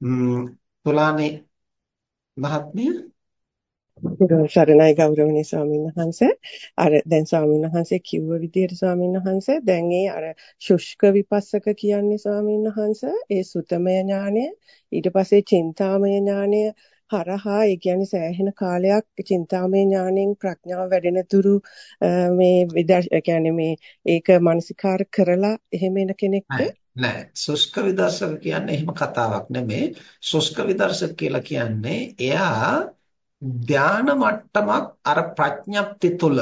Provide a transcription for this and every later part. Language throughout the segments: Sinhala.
තුලානේ මහත්මිය? සරණයි ගෞරවනීය ස්වාමීන් වහන්සේ. අර දැන් ස්වාමීන් වහන්සේ කිව්ව විදිහට ස්වාමීන් වහන්සේ දැන් ඒ අර ශුෂ්ක විපස්සක කියන්නේ ස්වාමීන් වහන්සේ ඒ සුතමය ඥානය ඊට පස්සේ චින්තාමය ඥානය හරහා ඒ කියන්නේ සෑහෙන කාලයක් චින්තාමය ඥාණයෙන් ප්‍රඥාව වැඩෙන තුරු මේ විදර්ශ කියන්නේ මේ ඒක මානසිකාර කරලා එහෙම එන කෙනෙක්ට නෑ. සුෂ්ක විදර්ශක කියන්නේ එහෙම කතාවක් නෙමෙයි සුෂ්ක විදර්ශක කියලා කියන්නේ එයා ධාන මට්ටමක් අර ප්‍රඥප්ති තුල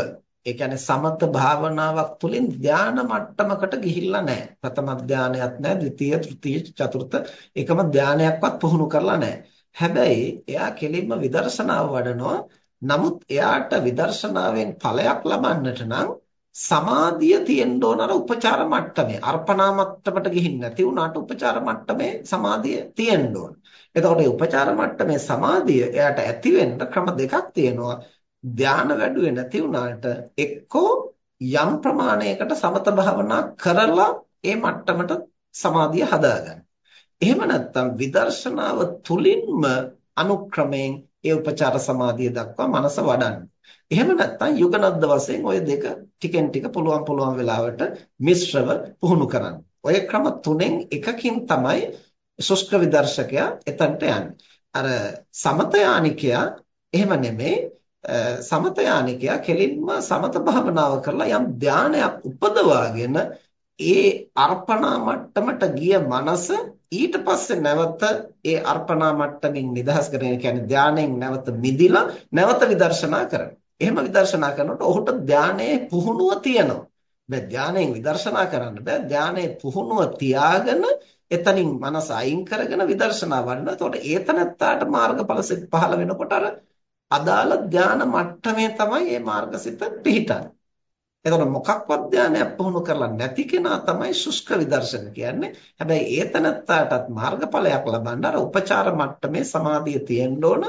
ඒ කියන්නේ සමත භාවනාවක් තුලින් ධාන මට්ටමකට ගිහිල්ලා නැහැ ප්‍රථම ධානයක් නැහැ ද්විතීය තෘතීය චතුර්ථ එකම ධානයක්වත් පුහුණු කරලා නැහැ හැබැයි එයා කෙලින්ම විදර්ශනාව වඩනවා. නමුත් එයාට විදර්ශනාවෙන් ඵලයක් ලබන්නට නම් සමාධිය තියෙන්න ඕන අර උපචාර මට්ටමේ අර්පණා මට්ටමට ගිහින් නැති වුණාට උපචාර මට්ටමේ සමාධිය තියෙන්න ඕන. එතකොට මේ උපචාර මට්ටමේ සමාධිය එයාට ඇති වෙන්න ක්‍රම දෙකක් තියෙනවා. ධාන වැඩුවේ නැති වුණාට එක්කෝ යම් ප්‍රමාණයකට සමත භාවනා කරලා ඒ මට්ටමට සමාධිය හදාගන්න. එහෙම නැත්නම් විදර්ශනාව තුලින්ම අනුක්‍රමයෙන් ඒ උපචාර සමාධිය දක්වා මනස වඩන්න. එහෙම නැත්නම් යුගනද්ද වශයෙන් ওই දෙක ටිකෙන් ටික පුළුවන් පුළුවන් වෙලාවට මිශ්‍රව පුහුණු කරන්න. ඔය ක්‍රම තුනෙන් එකකින් තමයි ශුෂ්ක විදර්ශකයා එතනට යන්නේ. අර සමත යානිකයා එහෙම නෙමෙයි සමත යානිකයා කෙලින්ම සමත භාවනාව කරලා යම් ධානයක් උපදවාගෙන ඒ අර්පණා මට්ටමට ගිය මනස ඊට පස්සේ නැවත ඒ අර්පණා මට්ටමින් නිදහස් කරගෙන කියන්නේ ධානයෙන් නැවත මිදිලා නැවත විදර්ශනා කරනවා. එහෙම විදර්ශනා කරනකොට ඔහුට ධානයේ පුහුණුව තියෙනවා. බෑ ධානයෙන් විදර්ශනා කරන්න බෑ. ධානයේ පුහුණුව තියාගෙන එතනින් මනස අයින් කරගෙන විදර්ශනා වඩනවා. එතකොට ඒතනත්තාට මාර්ගඵල සිත් පහළ වෙනකොට අර අදාළ ධාන මට්ටමේ තමයි මේ මාර්ගසිත පිහිටන්නේ. එතකොට මොකක්වත් ධානයක් පුහුණු කරලා නැති කෙනා තමයි ශුෂ්ක විදර්ශන කියන්නේ. හැබැයි ඒතනත්තාටත් මාර්ගඵලයක් ලබන්න අර උපචාර මට්ටමේ සමාධිය තියෙන්න ඕන.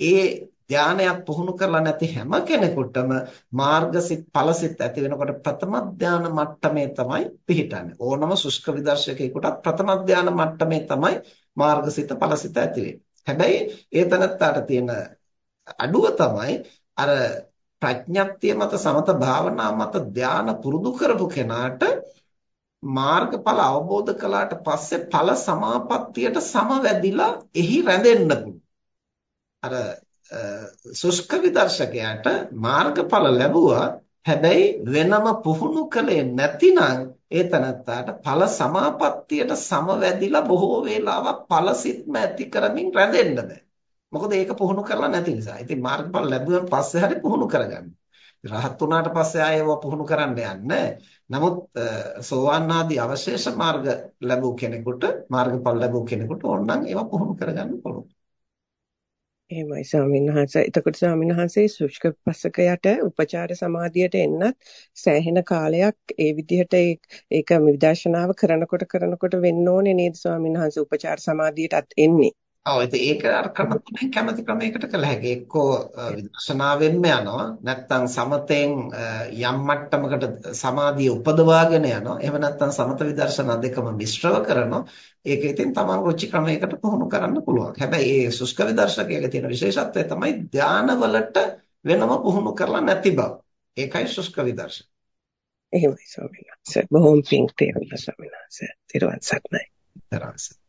ඒ ධානයක් පුහුණු කරලා නැති හැම කෙනෙකුටම මාර්ගසිත ඵලසිත ඇති වෙනකොට ප්‍රථම ධාන මට්ටමේ තමයි පිහිටන්නේ. ඕනම ශුෂ්ක විදර්ශකයෙකුටත් ප්‍රථම ධාන මට්ටමේ තමයි මාර්ගසිත ඵලසිත ඇති හැබැයි ඒ තනත්තාට තියෙන අඩුව තමයි අර ප්‍රඥප්තිය මත සමත භාවනා මත ධාන පුරුදු කරපු කෙනාට මාර්ගඵල අවබෝධ කළාට පස්සේ ඵල සමාපත්තියට සමවැදිලා එහි රැඳෙන්න අර සුෂ්ක විදර්ශකයාට මාර්ගඵල ලැබුවා හැබැයි වෙනම පුහුණු කළේ නැතිනම් ඒ තනත්තාට ඵල සමාපත්තියට සමවැදිලා බොහෝ වේලාවක් ඵලසිටම ඇති කරමින් රැඳෙන්න බෑ. මොකද ඒක පුහුණු කරලා නැති නිසා. ඉතින් මාර්ගඵල ලැබුවන් පස්සේ හරි පුහුණු කරගන්න. රහත් වුණාට පස්සේ ආයෙව පුහුණු කරන්න යන්නේ නමුත් සෝවාන් ආදී අවශේෂ මාර්ග ලැබූ කෙනෙකුට මාර්ගඵල ලැබූ කෙනෙකුට ඕනනම් ඒවා පුහුණු කරගන්න පුළුවන්. එහෙමයි ස්වාමීන් වහන්සේ. එතකොට ස්වාමීන් වහන්සේ ශුෂ්ක පස්සකයට උපචාර සමාධියට එන්නත් සෑහෙන කාලයක් ඒ විදිහට ඒක විදර්ශනාව කරනකොට කරනකොට වෙන්න ඕනේ නේද ස්වාමීන් වහන්සේ උපචාර සමාධියටත් එන්නේ. ඔව් ඒක අර ක්‍රම තුනෙන් කැමැති ක්‍රමයකට කළ හැකියි. එක්කෝ විදර්ශනාවෙන්ම යනවා. නැත්නම් සමතෙන් යම් මට්ටමකට සමාධිය උපදවාගෙන යනවා. එහෙම නැත්නම් සමත විදර්ශනා දෙකම මිශ්‍රව කරනවා. ඒක ඉතින් තමන් රුචි ක්‍රමයකට පුහුණු කරන්න පුළුවන්. හැබැයි මේ සුෂ්ක විදර්ශකයේ තියෙන විශේෂත්වය තමයි ධානවලට වෙනම පුහුණු කරලා නැති බව. ඒකයි සුෂ්ක විදර්ශන. එහෙමයි ස්වාමීන් වහන්සේ. බොහොම පිං තේරුණා ස්වාමීන් වහන්සේ. සක්නයි. තරන්සයි.